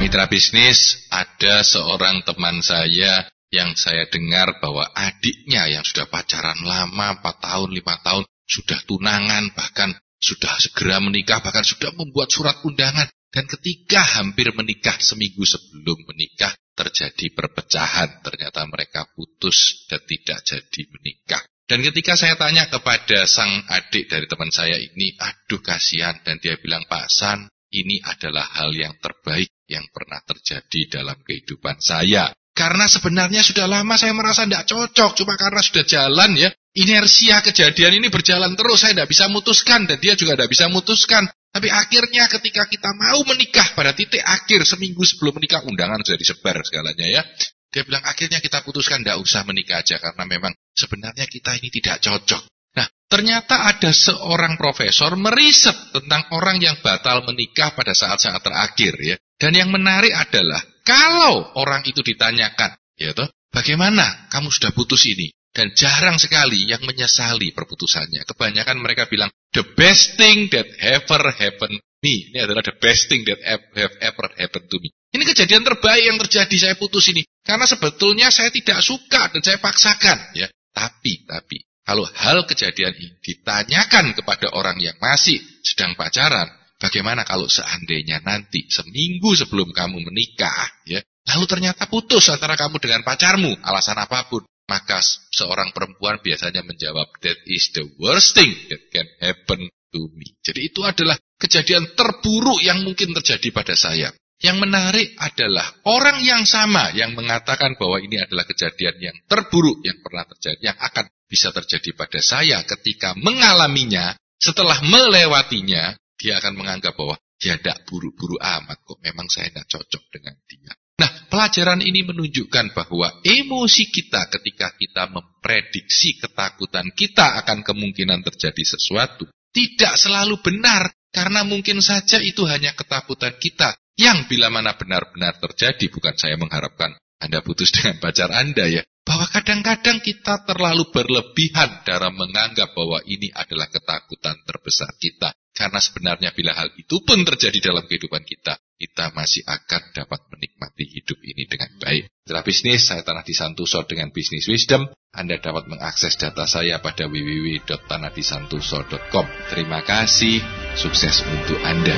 Mitra bisnis, ada seorang teman saya yang saya dengar bahwa adiknya yang sudah pacaran lama, 4 tahun, 5 tahun, sudah tunangan, bahkan sudah segera menikah, bahkan sudah membuat surat undangan. Dan ketika hampir menikah seminggu sebelum menikah, terjadi perpecahan. Ternyata mereka putus dan tidak jadi menikah. Dan ketika saya tanya kepada sang adik dari teman saya ini, aduh kasihan. Dan dia bilang, Pak San, ini adalah hal yang terbaik yang pernah terjadi dalam kehidupan saya. Karena sebenarnya sudah lama saya merasa tidak cocok, cuma karena sudah jalan ya. Inersia kejadian ini berjalan terus, saya tidak bisa memutuskan dan dia juga tidak bisa memutuskan. Tapi akhirnya ketika kita mau menikah pada titik akhir seminggu sebelum menikah undangan sudah disebar segalanya ya. Dia bilang akhirnya kita putuskan tidak usah menikah aja karena memang sebenarnya kita ini tidak cocok. Nah, ternyata ada seorang profesor meriset tentang orang yang batal menikah pada saat-saat terakhir ya. Dan yang menarik adalah kalau orang itu ditanyakan, ya toh, bagaimana kamu sudah putus ini? Dan jarang sekali yang menyesali perputusannya. Kebanyakan mereka bilang, the best thing that ever happened me. Ini adalah the best thing that have ever happened to me. Ini kejadian terbaik yang terjadi saya putus ini. Karena sebetulnya saya tidak suka dan saya paksakan. ya. Tapi, tapi, kalau hal kejadian ini ditanyakan kepada orang yang masih sedang pacaran, bagaimana kalau seandainya nanti seminggu sebelum kamu menikah, ya, lalu ternyata putus antara kamu dengan pacarmu, alasan apa pun, maka seorang perempuan biasanya menjawab, that is the worst thing that can happen to me. Jadi itu adalah kejadian terburuk yang mungkin terjadi pada saya. Yang menarik adalah orang yang sama yang mengatakan bahwa ini adalah kejadian yang terburuk yang pernah terjadi, yang akan bisa terjadi pada saya ketika mengalaminya, setelah melewatinya, dia akan menganggap bahwa ya tidak buru-buru amat kok, memang saya tidak cocok dengan dia. Nah, pelajaran ini menunjukkan bahwa emosi kita ketika kita memprediksi ketakutan kita akan kemungkinan terjadi sesuatu tidak selalu benar karena mungkin saja itu hanya ketakutan kita yang bila mana benar-benar terjadi bukan saya mengharapkan Anda putus dengan pacar Anda ya bahwa kadang-kadang kita terlalu berlebihan dalam menganggap bahwa ini adalah ketakutan terbesar kita karena sebenarnya bila hal itu pun terjadi dalam kehidupan kita kita masih akan dapat menikmati hidup ini dengan baik. Setelah bisnis, saya Tanah Disantoso dengan Bisnis Wisdom. Anda dapat mengakses data saya pada www.tanahdisantoso.com. Terima kasih, sukses untuk Anda.